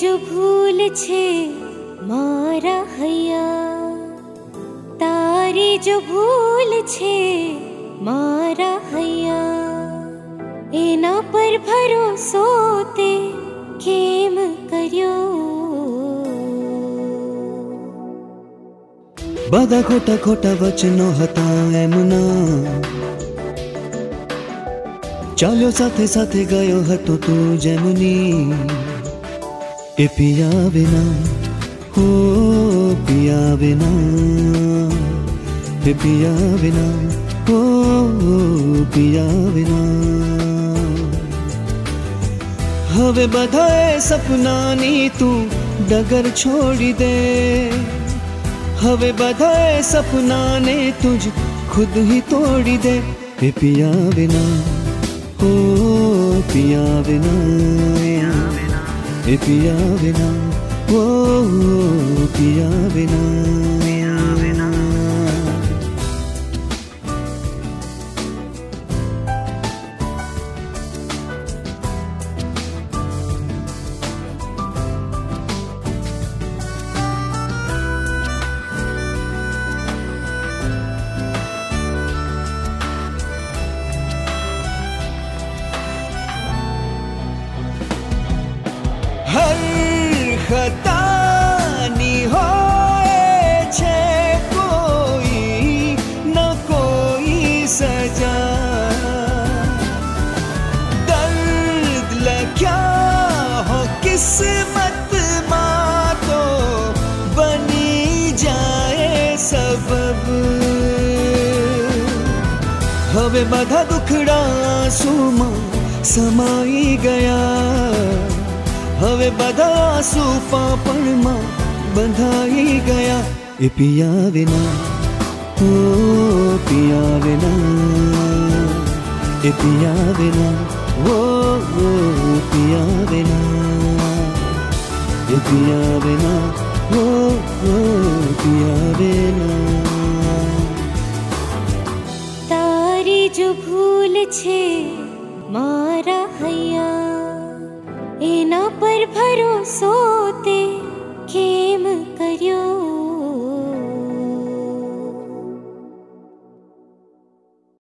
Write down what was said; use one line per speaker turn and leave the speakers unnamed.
जो भूल छे मारा हैया तारी जो भूल छे मारा हैया एना पर भरोसो ते केम કર્યો
બધા ખોટા ખોટા વચનો હતા એમના ચાલ્યો સાથે સાથે ગયો હતો તું જેમની ए पिया बिना, हो पिया बिना। ए पिया बिना, हो पिया बिना। हवे बधाए सपना नी तू, डगर छोड़ी दे। हवे बधाए सपना ने तुझ, खुद ही तोड़ी दे। ए पिया बिना, हो पिया बिना। ए पिया बिना ओ पिया बिना हर खतानी न कोई सजा। दर्द किस्मत तो बनी जाए हमें बधा दुखड़ा सुमा समाई गया। બધા આંસુ પાપણમાં બંધાઈ ગયા એ પિયા વિના ઓ પિયા વિના એ પિયા વિના ઓ ઓ પિયા વિના એ પિયા વિના ઓ ઓ પિયા વિના
તારી જો ભૂલ છે મારા હૈયા भरोसो